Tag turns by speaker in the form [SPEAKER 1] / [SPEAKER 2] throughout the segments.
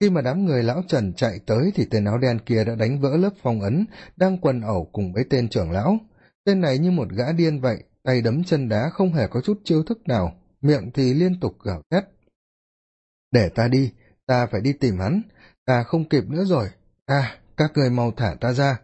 [SPEAKER 1] khi mà đám người lão trần chạy tới thì tên áo đen kia đã đánh vỡ lớp phong ấn, đang quần ẩu cùng với tên trưởng lão. Tên này như một gã điên vậy, tay đấm chân đá không hề có chút chiêu thức nào, miệng thì liên tục gào thét. Để ta đi, ta phải đi tìm hắn, ta không kịp nữa rồi. À các người mau thả ta ra.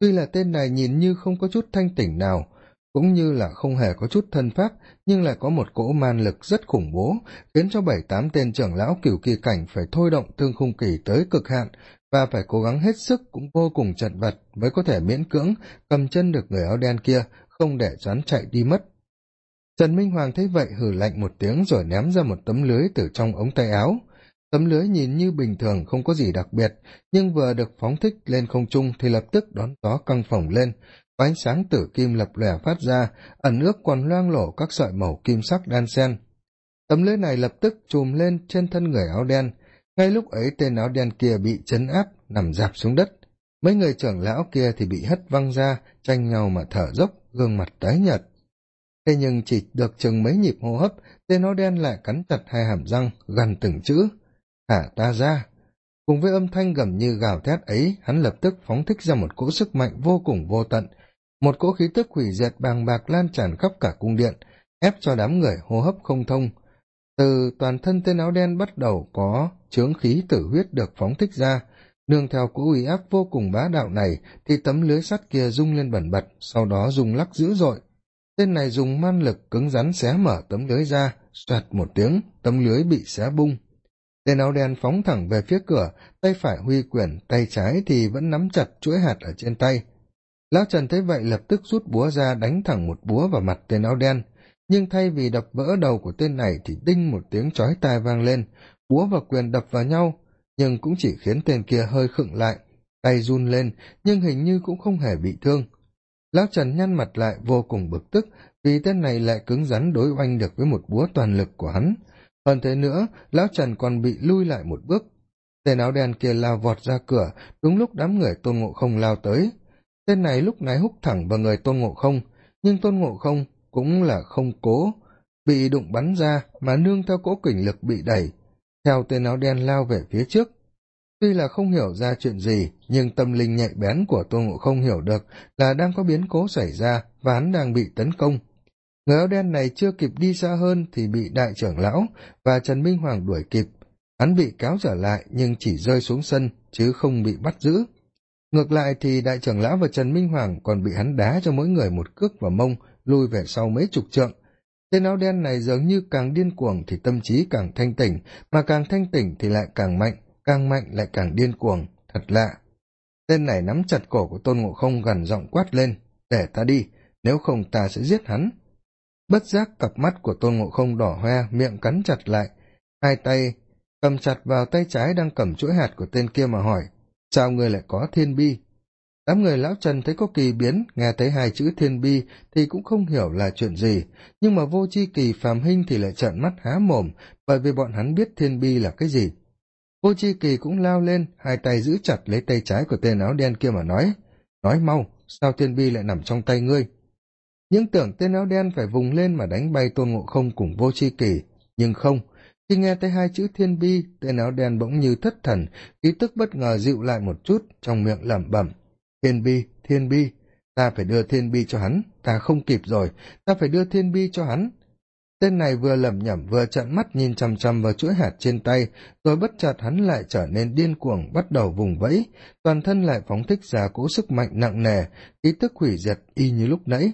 [SPEAKER 1] Tuy là tên này nhìn như không có chút thanh tỉnh nào cũng như là không hề có chút thân pháp, nhưng lại có một cỗ man lực rất khủng bố, khiến cho bảy tám tên trưởng lão cửu kỳ cảnh phải thôi động thương khung kỳ tới cực hạn, và phải cố gắng hết sức cũng vô cùng chật vật mới có thể miễn cưỡng cầm chân được người áo đen kia, không để choán chạy đi mất. Trần minh hoàng thấy vậy hử lạnh một tiếng rồi ném ra một tấm lưới từ trong ống tay áo. Tấm lưới nhìn như bình thường, không có gì đặc biệt, nhưng vừa được phóng thích lên không trung thì lập tức đón gió căng phồng lên có ánh sáng tử kim lập lòe phát ra, ẩn ước còn loang lổ các sợi màu kim sắc đan sen. Tấm lưới này lập tức chùm lên trên thân người áo đen. Ngay lúc ấy, tên áo đen kia bị chấn áp, nằm dạp xuống đất. Mấy người trưởng lão kia thì bị hất văng ra, tranh nhau mà thở dốc, gương mặt tái nhợt. Thế nhưng chỉ được chừng mấy nhịp hô hấp, tên áo đen lại cắn chặt hai hàm răng gần từng chữ. Thả ta ra. Cùng với âm thanh gầm như gào thét ấy, hắn lập tức phóng thích ra một cỗ sức mạnh vô cùng vô tận một cỗ khí tức hủy diệt bàng bạc lan tràn khắp cả cung điện, ép cho đám người hô hấp không thông. Từ toàn thân tên áo đen bắt đầu có chướng khí tử huyết được phóng thích ra. Nương theo cỗ uy áp vô cùng bá đạo này thì tấm lưới sắt kia rung lên bẩn bật, sau đó rung lắc dữ dội. Tên này dùng man lực cứng rắn xé mở tấm lưới ra soạt một tiếng, tấm lưới bị xé bung. Tên áo đen phóng thẳng về phía cửa, tay phải huy quyển tay trái thì vẫn nắm chặt chuỗi hạt ở trên tay lão trần thấy vậy lập tức rút búa ra đánh thẳng một búa vào mặt tên áo đen. Nhưng thay vì đập vỡ đầu của tên này thì đinh một tiếng chói tai vang lên. Búa và quyền đập vào nhau, nhưng cũng chỉ khiến tên kia hơi khựng lại, tay run lên, nhưng hình như cũng không hề bị thương. Lão trần nhăn mặt lại vô cùng bực tức vì tên này lại cứng rắn đối oanh được với một búa toàn lực của hắn. Hơn thế nữa, lão trần còn bị lui lại một bước. Tên áo đen kia lao vọt ra cửa, đúng lúc đám người tôn ngộ không lao tới tên này lúc này húc thẳng vào người tôn ngộ không, nhưng tôn ngộ không cũng là không cố, bị đụng bắn ra mà nương theo cỗ kình lực bị đẩy, theo tên áo đen lao về phía trước. Tuy là không hiểu ra chuyện gì, nhưng tâm linh nhạy bén của tôn ngộ không hiểu được là đang có biến cố xảy ra và hắn đang bị tấn công. Người áo đen này chưa kịp đi xa hơn thì bị đại trưởng lão và trần minh hoàng đuổi kịp. Hắn bị kéo trở lại nhưng chỉ rơi xuống sân, chứ không bị bắt giữ ngược lại thì đại trưởng lão và trần minh hoàng còn bị hắn đá cho mỗi người một cước vào mông lui về sau mấy chục trượng. Tên áo đen này dường như càng điên cuồng thì tâm trí càng thanh tỉnh, mà càng thanh tỉnh thì lại càng mạnh càng mạnh lại càng điên cuồng. Thật lạ. Tên này nắm chặt cổ của tôn ngộ không gần giọng quát lên, để ta đi, nếu không ta sẽ giết hắn. Bất giác cặp mắt của tôn ngộ không đỏ hoe, miệng cắn chặt lại. Hai tay cầm chặt vào tay trái đang cầm chuỗi hạt của tên kia mà hỏi sao người lại có thiên bi. Đám người lão trần thấy có kỳ biến, nghe thấy hai chữ thiên bi thì cũng không hiểu là chuyện gì. Nhưng mà vô c h i kỳ phàm hinh thì lại trợn mắt há mồm, bởi vì bọn hắn biết thiên bi là cái gì. Vô c h i kỳ cũng lao lên, hai tay giữ chặt lấy tay trái của tên áo đen kia mà nói nói mau, sao thiên bi lại nằm trong tay ngươi? Những tưởng tên áo đen phải vùng lên mà đánh bay tôn ngộ không cùng vô c h i kỳ. Nhưng không khi nghe thấy hai chữ thiên bi, tên áo đen bỗng như thất thần, ý tức bất ngờ dịu lại một chút trong miệng lẩm bẩm, thiên bi thiên bi, ta phải đưa thiên bi cho hắn, ta không kịp rồi, ta phải đưa thiên bi cho hắn. Tên này vừa lẩm nhẩm vừa trợn mắt nhìn chằm chằm vào chuỗi hạt trên tay, rồi bất chợt hắn lại trở nên điên cuồng, bắt đầu vùng vẫy, toàn thân lại phóng thích ra cỗ sức mạnh nặng nề, ý thức hủy diệt y như lúc nãy.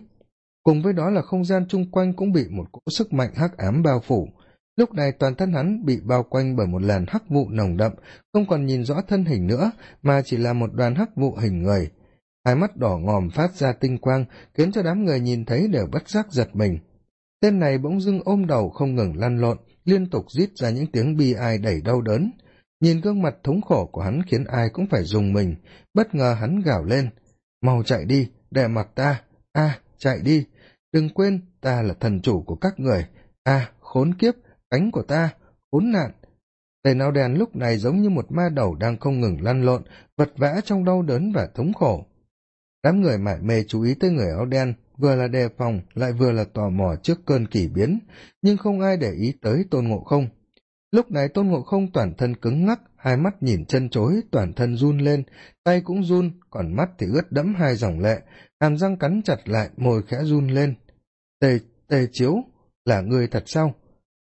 [SPEAKER 1] Cùng với đó là không gian chung quanh cũng bị một cỗ sức mạnh hắc ám bao phủ lúc này toàn thân hắn bị bao quanh bởi một làn hắc vụ nồng đậm, không còn nhìn rõ thân hình nữa, mà chỉ là một đoàn hắc vụ hình người. Hai mắt đỏ ngòm phát ra tinh quang, khiến cho đám người nhìn thấy đều bất giác giật mình. Tên này bỗng dưng ôm đầu không ngừng lăn lộn, liên tục rít ra những tiếng bi ai đầy đau đớn. Nhìn gương mặt thống khổ của hắn khiến ai cũng phải dùng mình, bất ngờ hắn gào lên. Mau chạy đi để mặt ta. A, chạy đi. Đừng quên, ta là thần chủ của các người. A, khốn kiếp cánh của ta, khốn nạn. Tề nào đen lúc này giống như một ma đầu đang không ngừng lăn lộn, vật vã trong đau đớn và thống khổ. Đám người mải mê chú ý tới người áo đen, vừa là đề phòng, lại vừa là tò mò trước cơn kỳ biến, nhưng không ai để ý tới tôn ngộ không. Lúc này tôn ngộ không toàn thân cứng ngắc, hai mắt nhìn chân chối, toàn thân run lên, tay cũng run, còn mắt thì ướt đẫm hai dòng lệ, hàm răng cắn chặt lại, môi khẽ run lên. Tề tề chiếu, là người thật sao?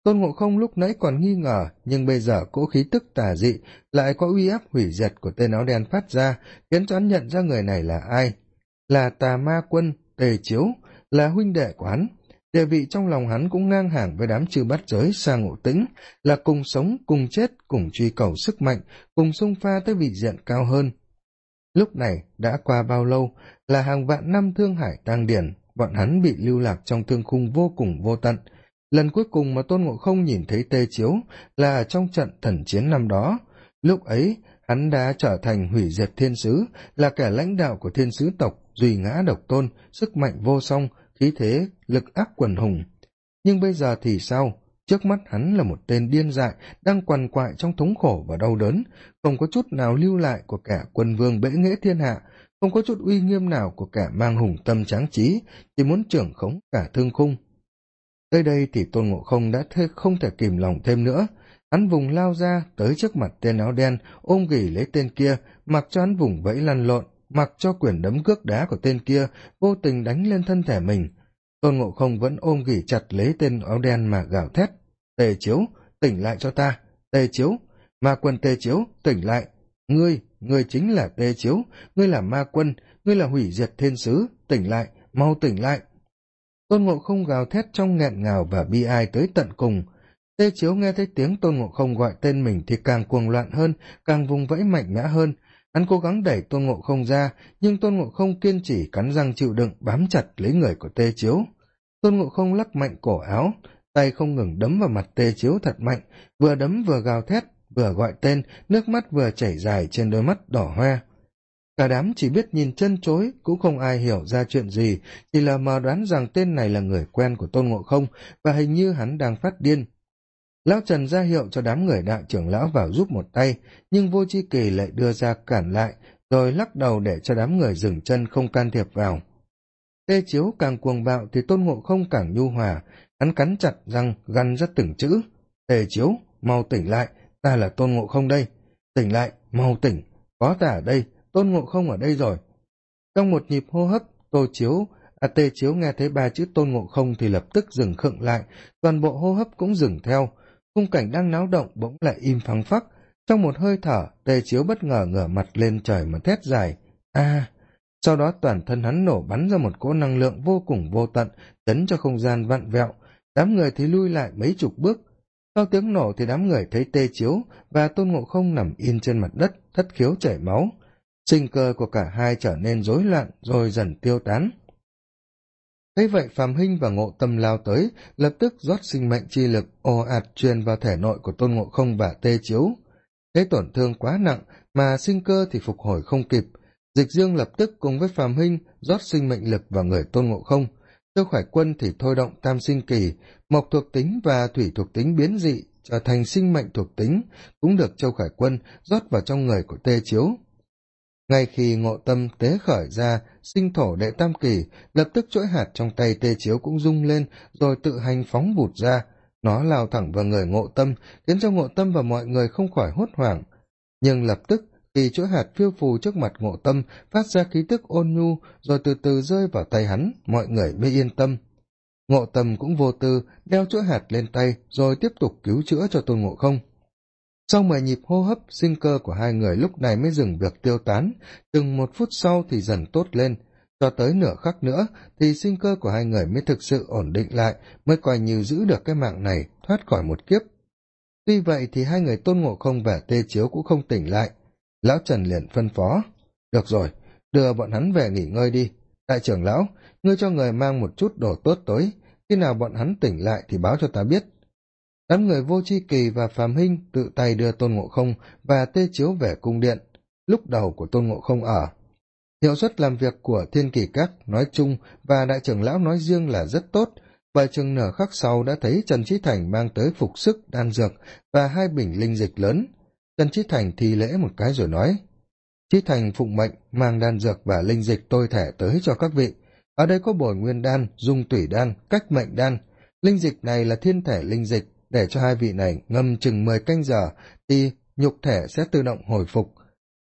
[SPEAKER 1] Tôn ngộ không lúc nãy còn nghi ngờ, nhưng bây giờ cỗ khí tức tà dị lại có uy áp hủy diệt của tên áo đen phát ra, khiến cho hắn nhận ra người này là ai? Là tà ma quân, tề chiếu, là huynh đệ của hắn. Địa vị trong lòng hắn cũng ngang hàng với đám chư bắt giới xa ngộ tĩnh, là cùng sống, cùng chết, cùng truy cầu sức mạnh, cùng xung pha tới vị diện cao hơn. Lúc này đã qua bao lâu là hàng vạn năm thương hải tang điển bọn hắn bị lưu lạc trong thương khung vô cùng vô tận lần cuối cùng mà tôn ngộ không nhìn thấy tê chiếu là ở trong trận thần chiến năm đó. Lúc ấy, hắn đã trở thành hủy diệt thiên sứ, là kẻ lãnh đạo của thiên sứ tộc, duy ngã độc tôn, sức mạnh vô song, khí thế, lực ác quần hùng. Nhưng bây giờ thì sao? Trước mắt hắn là một tên điên dại, đang quằn quại trong thống khổ và đau đớn, không có chút nào lưu lại của kẻ quân vương bễ nghễ thiên hạ, không có chút uy nghiêm nào của kẻ mang hùng tâm tráng trí, chỉ muốn trưởng khống cả thương khung tới đây thì tôn ngộ không đã thê không thể kìm lòng thêm nữa. Hắn vùng lao ra tới trước mặt tên áo đen, ôm ghì lấy tên kia, mặc cho hắn vùng vẫy lăn lộn, mặc cho quyền đấm cước đá của tên kia vô tình đánh lên thân thể mình. Tôn ngộ không vẫn ôm ghì chặt lấy tên áo đen mà gào thét, tề chiếu, tỉnh lại cho ta, tề chiếu, ma quân tề chiếu, tỉnh lại. Ngươi ngươi chính là tề chiếu, ngươi là ma quân, ngươi là hủy diệt thiên sứ, tỉnh lại, mau tỉnh lại tôn ngộ không gào thét trong nghẹn ngào và bi ai tới tận cùng. Tê chiếu nghe thấy tiếng tôn ngộ không gọi tên mình thì càng cuồng loạn hơn, càng vùng vẫy mạnh mẽ hơn. Hắn cố gắng đẩy tôn ngộ không ra, nhưng tôn ngộ không kiên trì, cắn răng chịu đựng, bám chặt lấy người của tê chiếu. Tôn ngộ không lắc mạnh cổ áo, tay không ngừng đấm vào mặt tê chiếu thật mạnh, vừa đấm vừa gào thét, vừa gọi tên, nước mắt vừa chảy dài trên đôi mắt đỏ hoe cả đám chỉ biết nhìn chân chối, cũng không ai hiểu ra chuyện gì, chỉ là mờ đoán rằng tên này là người quen của tôn ngộ không, và hình như hắn đang phát điên. Lão trần ra hiệu cho đám người đại trưởng lão vào giúp một tay, nhưng vô c kỳ lại đưa ra cản lại, rồi lắc đầu để cho đám người dừng chân không can thiệp vào. Tê chiếu càng cuồng bạo thì tôn ngộ không càng nhu hòa, hắn cắn chặt răng, gằn ra từng chữ. Tê chiếu, mau tỉnh lại, ta là tôn ngộ không đây. Tỉnh lại, mau tỉnh có ta ở đây tôn ngộ không ở đây rồi. Trong một nhịp hô hấp, tô chiếu à tê chiếu nghe thấy ba chữ tôn ngộ không thì lập tức dừng khựng lại, toàn bộ hô hấp cũng dừng theo. Khung cảnh đang náo động bỗng lại im phăng phắc. Trong một hơi thở, tê chiếu bất ngờ ngửa mặt lên trời mà thét dài, a! Sau đó toàn thân hắn nổ bắn ra một cỗ năng lượng vô cùng vô tận chấn cho không gian vặn vẹo. Đám người thì lui lại mấy chục bước. Sau tiếng nổ thì đám người thấy tê chiếu và tôn ngộ không nằm yên trên mặt đất, thất khiếu chảy máu sinh cơ của cả hai trở nên rối loạn rồi dần tiêu tán. Thấy vậy phàm hinh và ngộ tâm lao tới, lập tức rót sinh mệnh chi lực ồ ạt truyền vào thể nội của tôn ngộ không và tê chiếu. Thế tổn thương quá nặng, mà sinh cơ thì phục hồi không kịp. Dịch dương lập tức cùng với phàm hinh rót sinh mệnh lực vào người tôn ngộ không. Châu khải quân thì thôi động tam sinh kỳ, mộc thuộc tính và thủy thuộc tính biến dị, trở thành sinh mệnh thuộc tính, cũng được châu khải quân rót vào trong người của tê chiếu ngay khi ngộ tâm tế khởi ra, sinh thổ đệ tam kỳ, lập tức chuỗi hạt trong tay tê chiếu cũng rung lên, rồi tự hành phóng vụt ra. Nó lao thẳng vào người ngộ tâm, khiến cho ngộ tâm và mọi người không khỏi hốt hoảng. Nhưng lập tức, khi chuỗi hạt phiêu phù trước mặt ngộ tâm, phát ra khí tức ôn nhu, rồi từ từ rơi vào tay hắn, mọi người mới yên tâm. Ngộ tâm cũng vô tư, đeo chuỗi hạt lên tay, rồi tiếp tục cứu chữa cho tôn ngộ không sau mười nhịp hô hấp, sinh cơ của hai người lúc này mới dừng việc tiêu tán. Từng một phút sau thì dần tốt lên. Cho tới nửa khắc nữa thì sinh cơ của hai người mới thực sự ổn định lại, mới coi như giữ được cái mạng này, thoát khỏi một kiếp. Tuy vậy thì hai người tôn ngộ không và tê chiếu cũng không tỉnh lại. Lão trần liền phân phó, được rồi, đưa bọn hắn về nghỉ ngơi đi. Đại trưởng lão, ngươi cho người mang một chút đồ tốt tới. Khi nào bọn hắn tỉnh lại thì báo cho ta biết đám người vô c kỳ và phàm hinh tự tay đưa tôn ngộ không và tê chiếu về cung điện, lúc đầu của tôn ngộ không ở. Hiệu suất làm việc của thiên kỳ các nói chung và đại trưởng lão nói riêng là rất tốt và chừng nửa khắc sau đã thấy trần trí thành mang tới phục sức, đan dược và hai bình linh dịch lớn. Trần trí thành thi lễ một cái rồi nói trí thành phụng mệnh mang đan dược và linh dịch tôi thẻ tới cho các vị. Ở đây có bồi nguyên đan, dung tủy đan, cách mệnh đan. Linh dịch này là thiên thể linh dịch để cho hai vị này ngâm chừng mười canh giờ, thì nhục thể sẽ tự động hồi phục.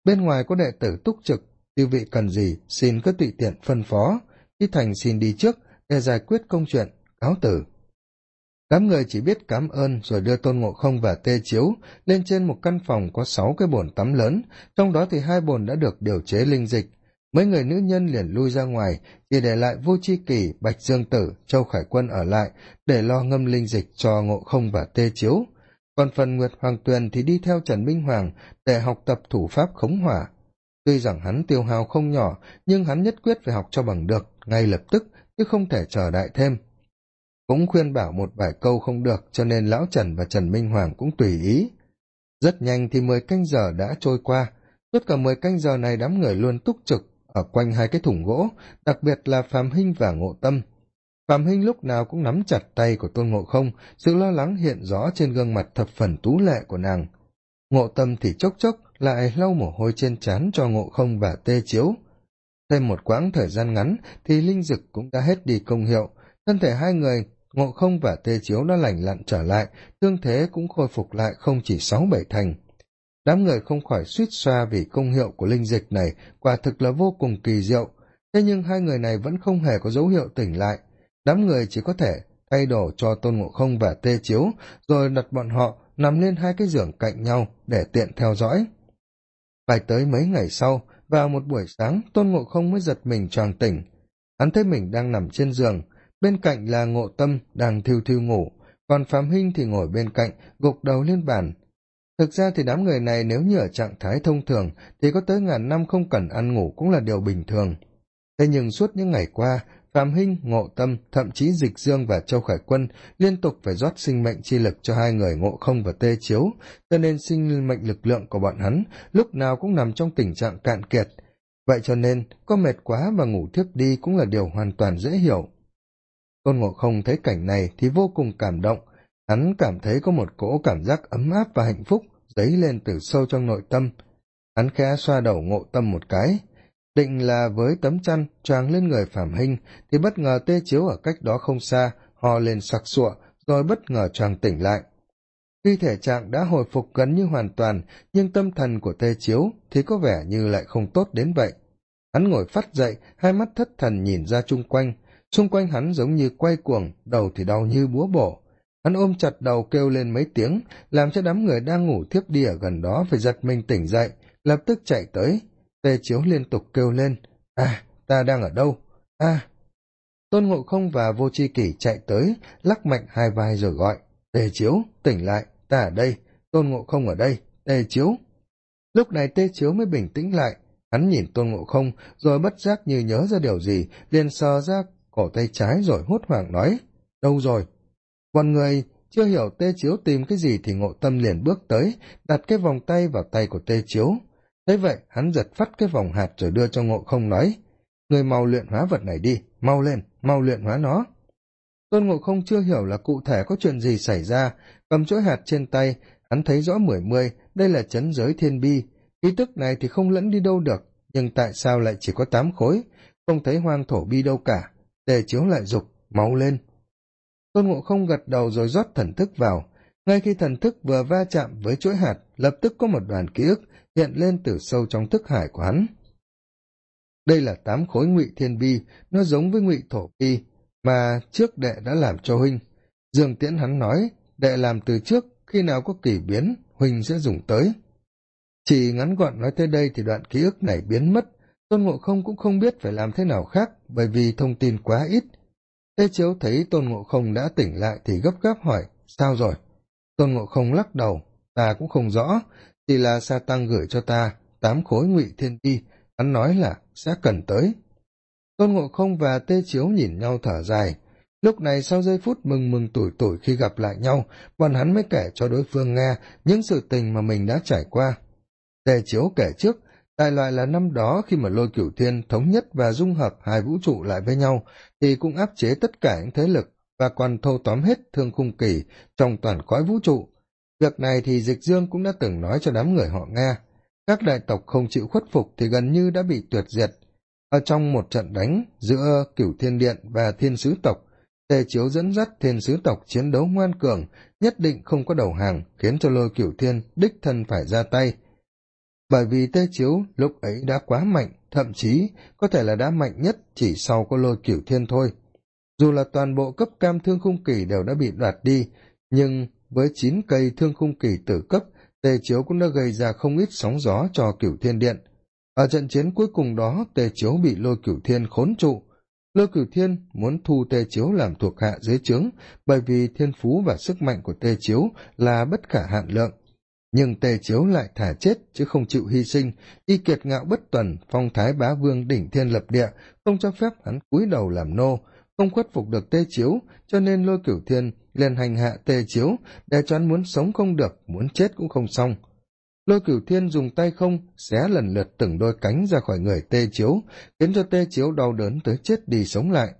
[SPEAKER 1] Bên ngoài có đệ tử túc trực chư vị cần gì xin cứ tùy tiện phân phó. Khi thành xin đi trước để giải quyết công chuyện, cáo tử. Đám người chỉ biết cám ơn rồi đưa tôn ngộ không và tê chiếu lên trên một căn phòng có sáu cái bồn tắm lớn, trong đó thì hai bồn đã được điều chế linh dịch mấy người nữ nhân liền lui ra ngoài, chỉ để lại vô c h i kỳ bạch dương tử, châu khải quân ở lại, để lo ngâm linh dịch cho ngộ không và tê chiếu. Còn phần nguyệt hoàng tuyền thì đi theo trần minh hoàng để học tập thủ pháp khống hỏa. Tuy rằng hắn tiêu hao không nhỏ, nhưng hắn nhất quyết phải học cho bằng được, ngay lập tức, chứ không thể chờ đợi thêm. Cũng khuyên bảo một vài câu không được, cho nên lão trần và trần minh hoàng cũng tùy ý. Rất nhanh thì mười canh giờ đã trôi qua. Suốt cả mười canh giờ này đám người luôn túc trực ở quanh hai cái thùng gỗ, đặc biệt là phạm hinh và ngộ tâm. Phạm hinh lúc nào cũng nắm chặt tay của tôn ngộ không, sự lo lắng hiện rõ trên gương mặt thập phần tú lệ của nàng. Ngộ tâm thì chốc chốc lại lau mồ hôi trên trán cho ngộ không và tê chiếu. Thêm một quãng thời gian ngắn thì linh dực cũng đã hết đi công hiệu. Thân thể hai người, ngộ không và tê chiếu đã lành lặn trở lại, tương thế cũng khôi phục lại không chỉ sáu bảy thành đám người không khỏi suýt xoa vì công hiệu của linh dịch này quả thực là vô cùng kỳ diệu. Thế nhưng hai người này vẫn không hề có dấu hiệu tỉnh lại. Đám người chỉ có thể thay đổ cho tôn ngộ không và tê chiếu, rồi đặt bọn họ nằm lên hai cái giường cạnh nhau để tiện theo dõi. Phải tới mấy ngày sau, vào một buổi sáng, tôn ngộ không mới giật mình choàng tỉnh. Hắn thấy mình đang nằm trên giường, bên cạnh là ngộ tâm đang thiêu thiêu ngủ, còn phạm hinh thì ngồi bên cạnh, gục đầu lên bàn thực ra thì đám người này nếu như ở trạng thái thông thường, thì có tới ngàn năm không cần ăn ngủ cũng là điều bình thường. Thế nhưng suốt những ngày qua, phạm hinh, ngộ tâm, thậm chí dịch dương và châu khải quân liên tục phải rót sinh mệnh chi lực cho hai người ngộ không và tê chiếu, cho nên sinh mệnh lực lượng của bọn hắn lúc nào cũng nằm trong tình trạng cạn kiệt. Vậy cho nên, có mệt quá và ngủ thiếp đi cũng là điều hoàn toàn dễ hiểu. Tôn ngộ không thấy cảnh này thì vô cùng cảm động hắn cảm thấy có một cỗ cảm giác ấm áp và hạnh phúc dấy lên từ sâu trong nội tâm. Hắn khẽ xoa đầu ngộ tâm một cái, định là với tấm chăn choàng lên người phạm hinh thì bất ngờ tê chiếu ở cách đó không xa, ho lên sặc sụa, rồi bất ngờ choàng tỉnh lại. Tuy thể trạng đã hồi phục gần như hoàn toàn, nhưng tâm thần của tê chiếu thì có vẻ như lại không tốt đến vậy. Hắn ngồi phắt dậy, hai mắt thất thần nhìn ra chung quanh. Xung quanh hắn giống như quay cuồng, đầu thì đau như búa bổ hắn ôm chặt đầu kêu lên mấy tiếng, làm cho đám người đang ngủ thiếp đi ở gần đó phải giật mình tỉnh dậy, lập tức chạy tới. Tê chiếu liên tục kêu lên à ta đang ở đâu? A tôn ngộ không và vô c h i kỷ chạy tới, lắc mạnh hai vai rồi gọi, tê chiếu, tỉnh lại, ta ở đây, tôn ngộ không ở đây, tê chiếu. Lúc này tê chiếu mới bình tĩnh lại, hắn nhìn tôn ngộ không rồi bất giác như nhớ ra điều gì, liền sờ ra cổ tay trái rồi hốt hoảng nói, đâu rồi? Còn người chưa hiểu tê chiếu tìm cái gì thì ngộ tâm liền bước tới, đặt cái vòng tay vào tay của tê chiếu. Thế vậy, hắn giật phát cái vòng hạt rồi đưa cho ngộ không nói, người mau luyện hóa vật này đi, mau lên, mau luyện hóa nó. Tôn ngộ không chưa hiểu là cụ thể có chuyện gì xảy ra, cầm chuỗi hạt trên tay, hắn thấy rõ mười mươi, đây là chấn giới thiên bi. Ý tức này thì không lẫn đi đâu được, nhưng tại sao lại chỉ có tám khối? Không thấy hoang thổ bi đâu cả. Tề chiếu lại dục máu lên tôn ngộ không gật đầu rồi rót thần thức vào. Ngay khi thần thức vừa va chạm với chuỗi hạt, lập tức có một đoàn ký ức hiện lên từ sâu trong thức hải của hắn. Đây là tám khối ngụy thiên bi, nó giống với ngụy thổ bi mà trước đệ đã làm cho huynh. Dương tiễn hắn nói, đệ làm từ trước, khi nào có kỳ biến, huynh sẽ dùng tới. Chỉ ngắn gọn nói tới đây thì đoạn ký ức này biến mất. Tôn ngộ không cũng không biết phải làm thế nào khác, bởi vì thông tin quá ít tê chiếu thấy tôn ngộ không đã tỉnh lại thì gấp gáp hỏi sao rồi? Tôn ngộ không lắc đầu ta cũng không rõ chỉ là sa tăng gửi cho ta tám khối ngụy thiên ti, hắn nói là sẽ cần tới. Tôn ngộ không và tê chiếu nhìn nhau thở dài. Lúc này sau giây phút mừng mừng tủi tủi khi gặp lại nhau bọn hắn mới kể cho đối phương nghe những sự tình mà mình đã trải qua. Tê chiếu kể trước đại loại là năm đó khi mà lôi cửu thiên thống nhất và dung hợp hai vũ trụ lại với nhau, thì cũng áp chế tất cả những thế lực và còn thâu tóm hết thương khung kỳ trong toàn cõi vũ trụ. Việc này thì dịch dương cũng đã từng nói cho đám người họ nghe. Các đại tộc không chịu khuất phục thì gần như đã bị tuyệt diệt. Ở trong một trận đánh giữa cửu thiên điện và thiên sứ tộc, tề chiếu dẫn dắt thiên sứ tộc chiến đấu ngoan cường, nhất định không có đầu hàng, khiến cho lôi cửu thiên đích thân phải ra tay bởi vì tê chiếu lúc ấy đã quá mạnh, thậm chí có thể là đã mạnh nhất chỉ sau có lôi cửu thiên thôi. Dù là toàn bộ cấp cam thương khung kỳ đều đã bị đoạt đi, nhưng với chín cây thương khung kỳ tử cấp tề chiếu cũng đã gây ra không ít sóng gió cho cửu thiên điện. Ở trận chiến cuối cùng đó tề chiếu bị lôi cửu thiên khốn trụ. Lôi cửu thiên muốn thu tê chiếu làm thuộc hạ dưới trướng, bởi vì thiên phú và sức mạnh của tê chiếu là bất khả hạn lượng nhưng Tề chiếu lại thả chết chứ không chịu hy sinh. Y kiệt ngạo bất tuần, phong thái bá vương đỉnh thiên lập địa, không cho phép hắn cúi đầu làm nô, không khuất phục được tê chiếu, cho nên lôi cửu thiên liền hành hạ tê chiếu để cho hắn muốn sống không được, muốn chết cũng không xong. Lôi cửu thiên dùng tay không, xé lần lượt từng đôi cánh ra khỏi người tê chiếu, khiến cho tê chiếu đau đớn tới chết đi sống lại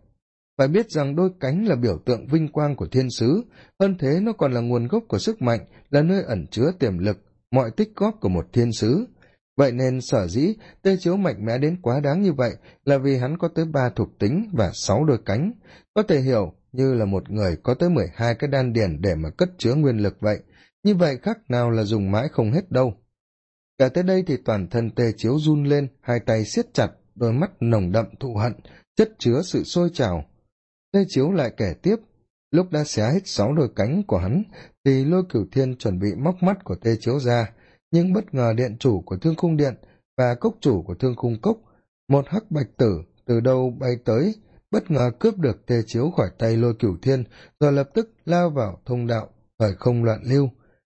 [SPEAKER 1] phải biết rằng đôi cánh là biểu tượng vinh quang của thiên sứ, hơn thế nó còn là nguồn gốc của sức mạnh, là nơi ẩn chứa tiềm lực, mọi tích góp của một thiên sứ. Vậy nên sở dĩ tê chiếu mạnh mẽ đến quá đáng như vậy là vì hắn có tới ba thuộc tính và sáu đôi cánh. Có thể hiểu như là một người có tới mười hai cái đan điền để mà cất chứa nguyên lực vậy. Như vậy khác nào là dùng mãi không hết đâu. Cả tới đây thì toàn thân tê chiếu run lên, hai tay siết chặt, đôi mắt nồng đậm thụ hận, chất chứa sự sôi trào tê chiếu lại kể tiếp, lúc đã xé hết sáu đôi cánh của hắn, thì lôi cửu thiên chuẩn bị móc mắt của tê chiếu ra, nhưng bất ngờ điện chủ của thương khung điện và cốc chủ của thương khung cốc, một hắc bạch tử từ đâu bay tới, bất ngờ cướp được tê chiếu khỏi tay lôi cửu thiên, rồi lập tức lao vào thông đạo, thời không loạn lưu.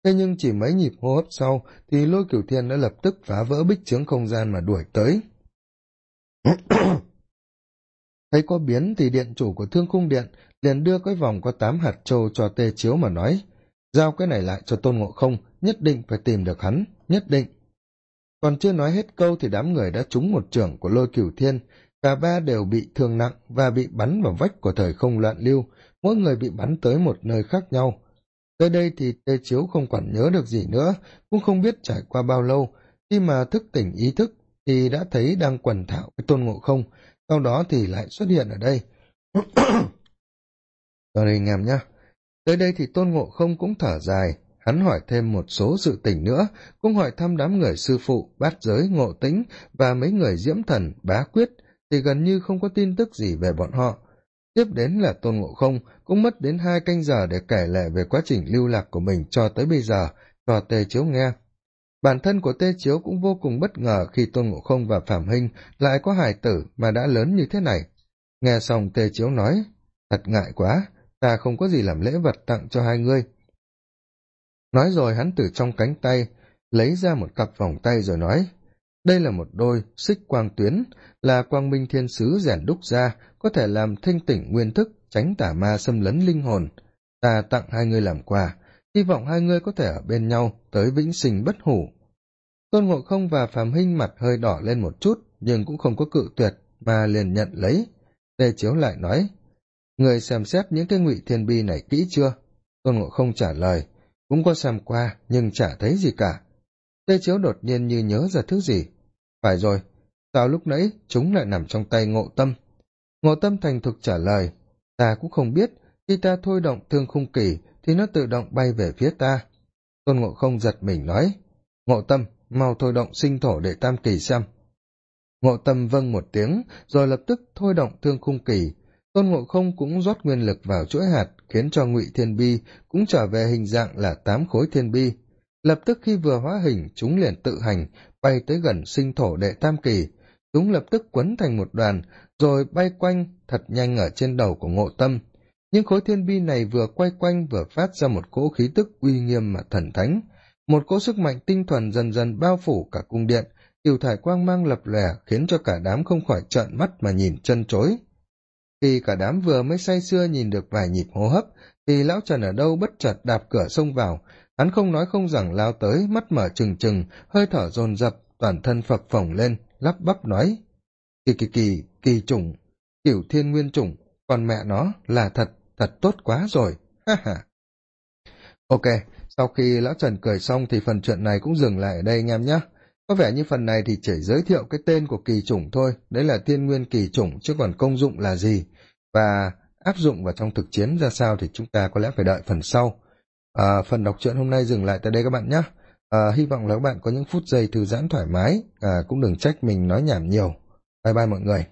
[SPEAKER 1] Thế nhưng chỉ mấy nhịp hô hấp sau, thì lôi cửu thiên đã lập tức phá vỡ bích chướng không gian mà đuổi tới. thấy có biến thì điện chủ của thương cung điện liền đưa cái vòng có tám hạt trâu cho tê chiếu mà nói, giao cái này lại cho tôn ngộ không, nhất định phải tìm được hắn, nhất định. Còn chưa nói hết câu thì đám người đã trúng một trưởng của lôi cửu thiên, cả ba đều bị thương nặng và bị bắn vào vách của thời không loạn lưu, mỗi người bị bắn tới một nơi khác nhau. Tới đây thì tê chiếu không còn nhớ được gì nữa, cũng không biết trải qua bao lâu, khi mà thức tỉnh ý thức thì đã thấy đang quần thảo với tôn ngộ không sau đó thì lại xuất hiện ở đây. Rồi anh em nhá tới đây thì tôn ngộ không cũng thở dài. Hắn hỏi thêm một số sự tình nữa. Cũng hỏi thăm đám người sư phụ, bát giới, ngộ tĩnh và mấy người diễm thần, bá quyết. Thì gần như không có tin tức gì về bọn họ. Tiếp đến là tôn ngộ không cũng mất đến hai canh giờ để kể lệ về quá trình lưu lạc của mình cho tới bây giờ. Cho tê chiếu nghe bản thân của tê chiếu cũng vô cùng bất ngờ khi tôn ngộ không và phạm hinh lại có hài tử mà đã lớn như thế này. Nghe xong tê chiếu nói, thật ngại quá, ta không có gì làm lễ vật tặng cho hai ngươi. Nói rồi hắn từ trong cánh tay lấy ra một cặp vòng tay rồi nói, đây là một đôi xích quang tuyến, là quang minh thiên sứ rèn đúc ra, có thể làm thanh tỉnh nguyên thức, tránh tả ma xâm lấn linh hồn. Ta tặng hai ngươi làm quà hy vọng hai ngươi có thể ở bên nhau tới vĩnh sinh bất hủ. Tôn ngộ không và phàm hinh mặt hơi đỏ lên một chút, nhưng cũng không có cự tuyệt, mà liền nhận lấy. Tê chiếu lại nói người xem xét những cái ngụy thiên bi này kỹ chưa? Tôn ngộ không trả lời, cũng có xem qua, nhưng chả thấy gì cả. Tê chiếu đột nhiên như nhớ ra thứ gì. Phải rồi, sao lúc nãy chúng lại nằm trong tay ngộ tâm? Ngộ tâm thành thực trả lời, ta cũng không biết, khi ta thôi động thương khung kỳ thì nó tự động bay về phía ta. Tôn ngộ không giật mình nói, ngộ tâm, mau thôi động sinh thổ để tam kỳ xem. Ngộ tâm vâng một tiếng, rồi lập tức thôi động thương khung kỳ. Tôn ngộ không cũng rót nguyên lực vào chuỗi hạt, khiến cho ngụy thiên bi cũng trở về hình dạng là tám khối thiên bi. Lập tức khi vừa hóa hình, chúng liền tự hành bay tới gần sinh thổ đệ tam kỳ. Chúng lập tức quấn thành một đoàn, rồi bay quanh thật nhanh ở trên đầu của ngộ tâm những khối thiên bi này vừa quay quanh vừa phát ra một cỗ khí tức uy nghiêm mà thần thánh, một cỗ sức mạnh tinh thuần dần dần bao phủ cả cung điện, tiểu thải quang mang lập lẻ khiến cho cả đám không khỏi trợn mắt mà nhìn chân chối. Khi cả đám vừa mới say sưa nhìn được vài nhịp hô hấp, thì lão trần ở đâu bất chợt đạp cửa xông vào. Hắn không nói không rằng lao tới, mắt mở trừng trừng, hơi thở dồn dập, toàn thân phập phồng lên, lắp bắp nói, kỳ kỳ kỳ kỳ chủng cửu thiên nguyên chủng, còn mẹ nó là thật thật tốt quá rồi. Ha ha. Ok sau khi lão trần cười xong thì phần chuyện này cũng dừng lại ở đây anh em nhé. Có vẻ như phần này thì chỉ giới thiệu cái tên của kỳ chủng thôi. Đấy là thiên nguyên kỳ chủng chứ còn công dụng là gì? Và áp dụng vào trong thực chiến ra sao thì chúng ta có lẽ phải đợi phần sau. À, phần đọc truyện hôm nay dừng lại tại đây các bạn nhé. À, hy vọng là các bạn có những phút giây thư giãn thoải mái. À, cũng đừng trách mình nói nhảm nhiều. Bye bye mọi người.